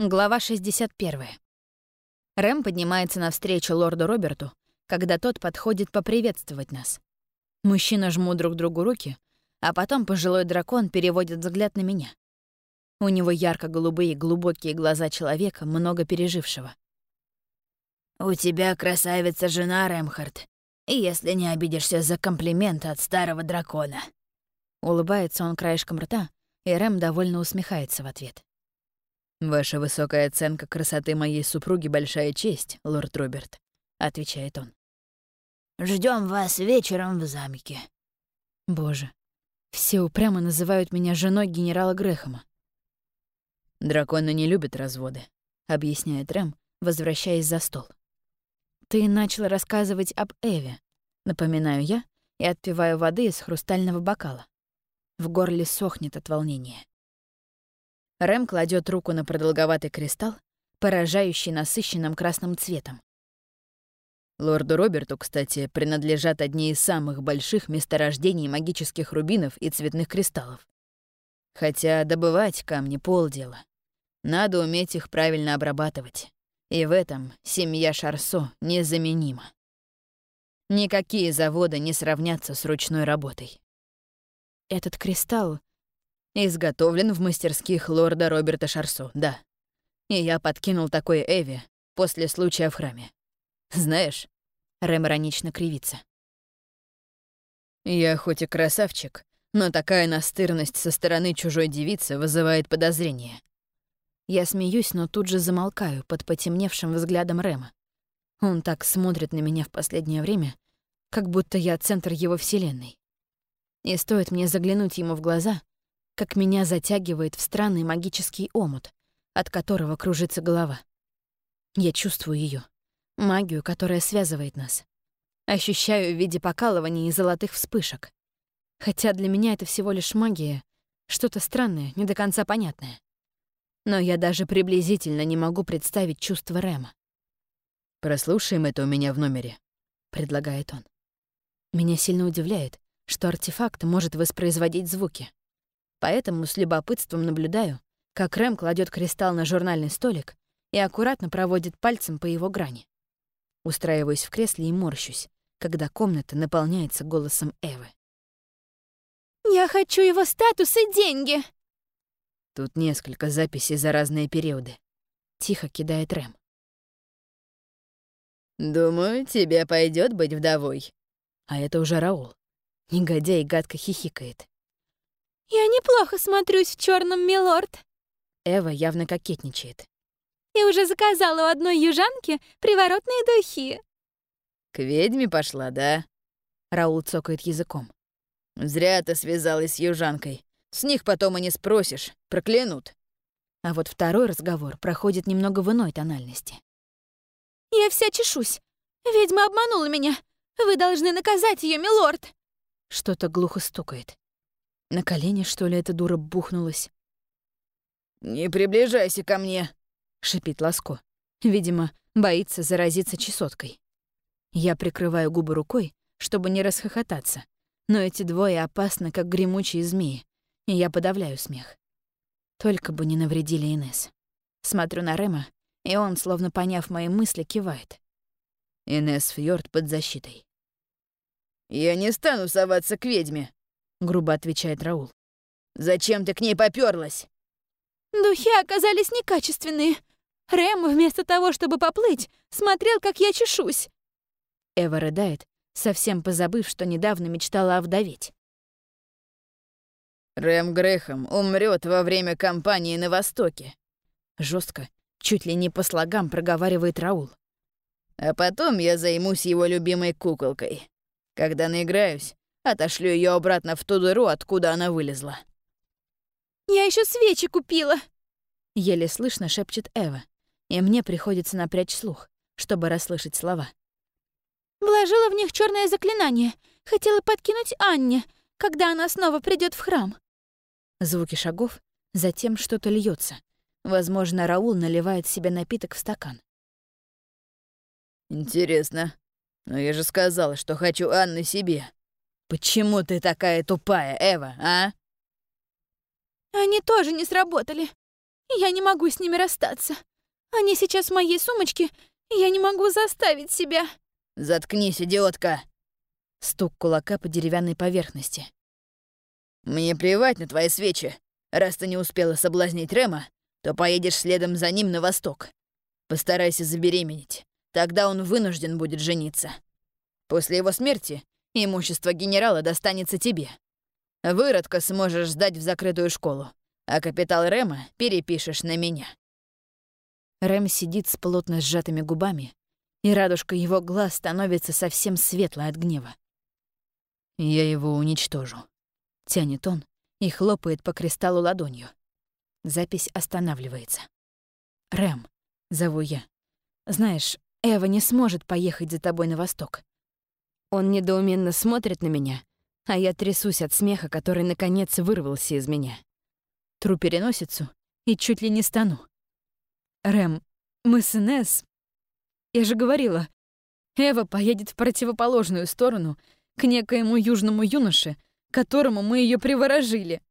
Глава 61. Рэм поднимается навстречу лорду Роберту, когда тот подходит поприветствовать нас. Мужчины жмут друг другу руки, а потом пожилой дракон переводит взгляд на меня. У него ярко-голубые глубокие глаза человека, много пережившего. «У тебя красавица жена, Рэмхард, если не обидишься за комплимент от старого дракона». Улыбается он краешком рта, и Рэм довольно усмехается в ответ. «Ваша высокая оценка красоты моей супруги — большая честь, лорд Роберт», — отвечает он. Ждем вас вечером в замке». Боже, все упрямо называют меня женой генерала Грэхэма. «Драконы не любят разводы», — объясняет Рэм, возвращаясь за стол. «Ты начал рассказывать об Эве», — напоминаю я и отпиваю воды из хрустального бокала. В горле сохнет от волнения. Рэм кладет руку на продолговатый кристалл, поражающий насыщенным красным цветом. Лорду Роберту, кстати, принадлежат одни из самых больших месторождений магических рубинов и цветных кристаллов. Хотя добывать камни — полдела. Надо уметь их правильно обрабатывать. И в этом семья Шарсо незаменима. Никакие заводы не сравнятся с ручной работой. Этот кристалл Изготовлен в мастерских лорда Роберта Шарсо, да. И я подкинул такой Эви после случая в храме. Знаешь, Рэм иронично кривится. Я хоть и красавчик, но такая настырность со стороны чужой девицы вызывает подозрение. Я смеюсь, но тут же замолкаю под потемневшим взглядом Рэма. Он так смотрит на меня в последнее время, как будто я центр его вселенной. И стоит мне заглянуть ему в глаза, как меня затягивает в странный магический омут, от которого кружится голова. Я чувствую ее, магию, которая связывает нас. Ощущаю в виде покалывания и золотых вспышек. Хотя для меня это всего лишь магия, что-то странное, не до конца понятное. Но я даже приблизительно не могу представить чувство Рэма. «Прослушаем это у меня в номере», — предлагает он. Меня сильно удивляет, что артефакт может воспроизводить звуки. Поэтому с любопытством наблюдаю, как Рэм кладет кристалл на журнальный столик и аккуратно проводит пальцем по его грани. Устраиваюсь в кресле и морщусь, когда комната наполняется голосом Эвы. «Я хочу его статус и деньги!» Тут несколько записей за разные периоды. Тихо кидает Рэм. «Думаю, тебе пойдет быть вдовой». А это уже Раул. Негодяй гадко хихикает. «Я неплохо смотрюсь в черном, милорд». Эва явно кокетничает. «И уже заказала у одной южанки приворотные духи». «К ведьме пошла, да?» Раул цокает языком. «Зря ты связалась с южанкой. С них потом и не спросишь. Проклянут». А вот второй разговор проходит немного в иной тональности. «Я вся чешусь. Ведьма обманула меня. Вы должны наказать ее, милорд!» Что-то глухо стукает. На колени, что ли, эта дура бухнулась? «Не приближайся ко мне!» — шипит Ласко. Видимо, боится заразиться чесоткой. Я прикрываю губы рукой, чтобы не расхохотаться, но эти двое опасны, как гремучие змеи, и я подавляю смех. Только бы не навредили Инес. Смотрю на Рема, и он, словно поняв мои мысли, кивает. Инес Фьорд под защитой. «Я не стану соваться к ведьме», — грубо отвечает Раул. «Зачем ты к ней попёрлась?» «Духи оказались некачественные. Рэм, вместо того, чтобы поплыть, смотрел, как я чешусь». Эва рыдает, совсем позабыв, что недавно мечтала овдоветь. «Рэм Грэхэм умрет во время кампании на Востоке», — жестко, чуть ли не по слогам проговаривает Раул. «А потом я займусь его любимой куколкой. Когда наиграюсь, Отошлю ее обратно в ту дыру, откуда она вылезла. «Я еще свечи купила!» Еле слышно шепчет Эва, и мне приходится напрячь слух, чтобы расслышать слова. «Вложила в них черное заклинание. Хотела подкинуть Анне, когда она снова придет в храм». Звуки шагов, затем что-то льется. Возможно, Раул наливает себе напиток в стакан. «Интересно. Но я же сказала, что хочу Анны себе», «Почему ты такая тупая, Эва, а?» «Они тоже не сработали. Я не могу с ними расстаться. Они сейчас в моей сумочке, и я не могу заставить себя. «Заткнись, идиотка!» Стук кулака по деревянной поверхности. «Мне плевать на твои свечи. Раз ты не успела соблазнить Рема, то поедешь следом за ним на восток. Постарайся забеременеть. Тогда он вынужден будет жениться. После его смерти имущество генерала достанется тебе. Выродка сможешь сдать в закрытую школу, а капитал Рема перепишешь на меня». Рэм сидит с плотно сжатыми губами, и радужка его глаз становится совсем светлой от гнева. «Я его уничтожу», — тянет он и хлопает по кристаллу ладонью. Запись останавливается. «Рэм», — зову я. «Знаешь, Эва не сможет поехать за тобой на восток». Он недоуменно смотрит на меня, а я трясусь от смеха, который, наконец, вырвался из меня. Тру переносицу и чуть ли не стану. «Рэм, мы с Инесс...» Я же говорила, Эва поедет в противоположную сторону к некоему южному юноше, которому мы ее приворожили.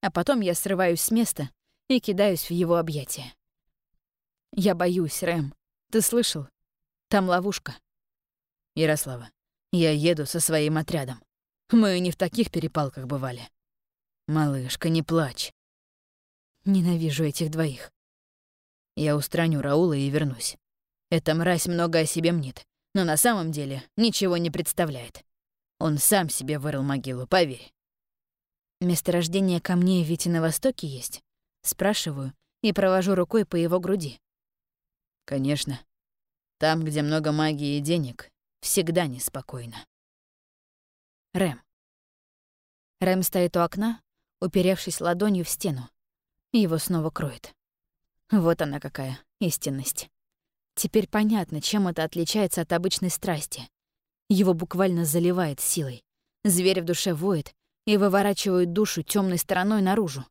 А потом я срываюсь с места и кидаюсь в его объятия. Я боюсь, Рэм. Ты слышал? Там ловушка. Ярослава, я еду со своим отрядом. Мы не в таких перепалках бывали. Малышка, не плачь. Ненавижу этих двоих. Я устраню Раула и вернусь. Эта мразь много о себе мнит, но на самом деле ничего не представляет. Он сам себе вырыл могилу, поверь. Месторождение камней ведь на востоке есть? Спрашиваю и провожу рукой по его груди. Конечно. Там, где много магии и денег, всегда неспокойно. Рэм. Рэм стоит у окна, уперевшись ладонью в стену. Его снова кроет. Вот она какая истинность. Теперь понятно, чем это отличается от обычной страсти. Его буквально заливает силой. Зверь в душе воет и выворачивает душу темной стороной наружу.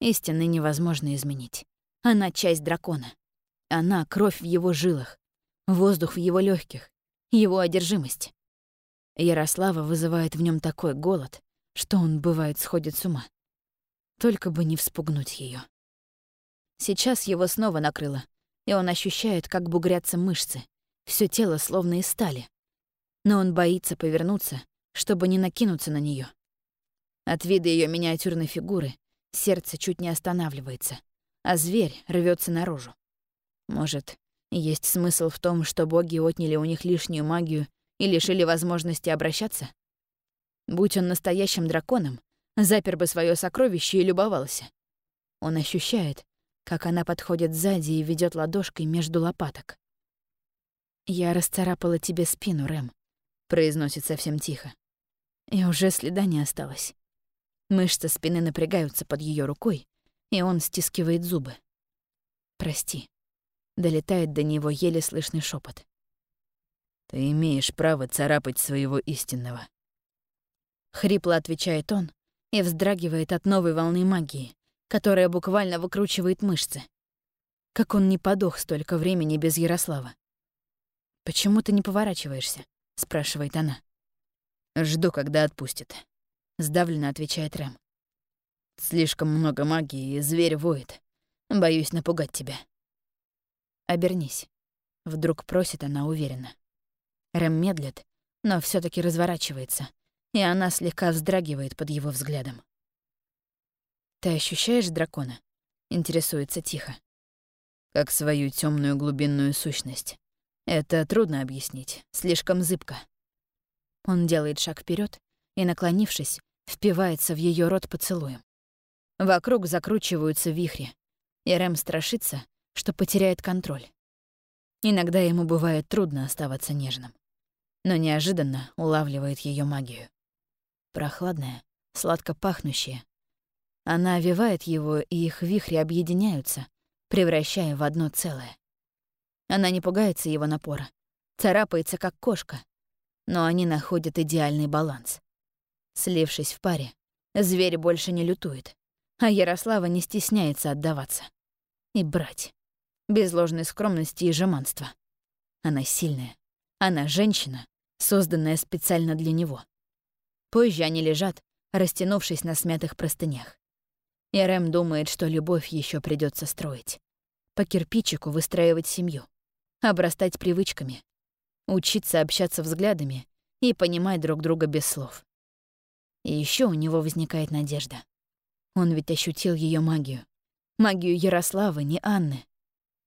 Истины невозможно изменить. Она часть дракона. Она — кровь в его жилах, воздух в его легких, его одержимость. Ярослава вызывает в нем такой голод, что он, бывает, сходит с ума. Только бы не вспугнуть ее. Сейчас его снова накрыло, и он ощущает, как бугрятся мышцы, все тело словно из стали. Но он боится повернуться, чтобы не накинуться на нее. От вида ее миниатюрной фигуры сердце чуть не останавливается, а зверь рвется наружу. Может, есть смысл в том, что боги отняли у них лишнюю магию и лишили возможности обращаться? Будь он настоящим драконом, запер бы свое сокровище и любовался. Он ощущает, как она подходит сзади и ведет ладошкой между лопаток. «Я расцарапала тебе спину, Рэм», — произносит совсем тихо. И уже следа не осталось. Мышцы спины напрягаются под ее рукой, и он стискивает зубы. «Прости», — долетает до него еле слышный шепот. «Ты имеешь право царапать своего истинного». Хрипло отвечает он и вздрагивает от новой волны магии, которая буквально выкручивает мышцы. Как он не подох столько времени без Ярослава. «Почему ты не поворачиваешься?» — спрашивает она. «Жду, когда отпустит», — сдавленно отвечает Рэм. «Слишком много магии, и зверь воет. Боюсь напугать тебя». «Обернись», — вдруг просит она уверенно. Рэм медлит, но все таки разворачивается, и она слегка вздрагивает под его взглядом. «Ты ощущаешь дракона?» — интересуется тихо. «Как свою темную глубинную сущность. Это трудно объяснить, слишком зыбко». Он делает шаг вперед и, наклонившись, впивается в ее рот поцелуем. Вокруг закручиваются вихри, и Рэм страшится, что потеряет контроль. Иногда ему бывает трудно оставаться нежным, но неожиданно улавливает ее магию. Прохладная, сладко пахнущая, она овивает его, и их вихри объединяются, превращая в одно целое. Она не пугается его напора, царапается, как кошка, но они находят идеальный баланс. Слившись в паре, зверь больше не лютует, а Ярослава не стесняется отдаваться. И брать. Без ложной скромности и жеманства. Она сильная. Она женщина, созданная специально для него. Позже они лежат, растянувшись на смятых простынях. И Рэм думает, что любовь еще придется строить. По кирпичику выстраивать семью, обрастать привычками, учиться общаться взглядами и понимать друг друга без слов. И еще у него возникает надежда. Он ведь ощутил ее магию. Магию Ярославы, не Анны.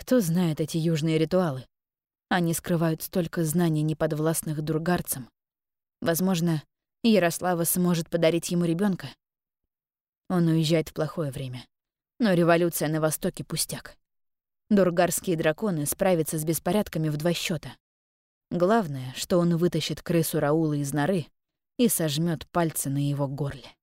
Кто знает эти южные ритуалы? Они скрывают столько знаний, неподвластных дургарцам. Возможно, Ярослава сможет подарить ему ребенка. Он уезжает в плохое время. Но революция на Востоке — пустяк. Дургарские драконы справятся с беспорядками в два счета. Главное, что он вытащит крысу Раула из норы и сожмет пальцы на его горле.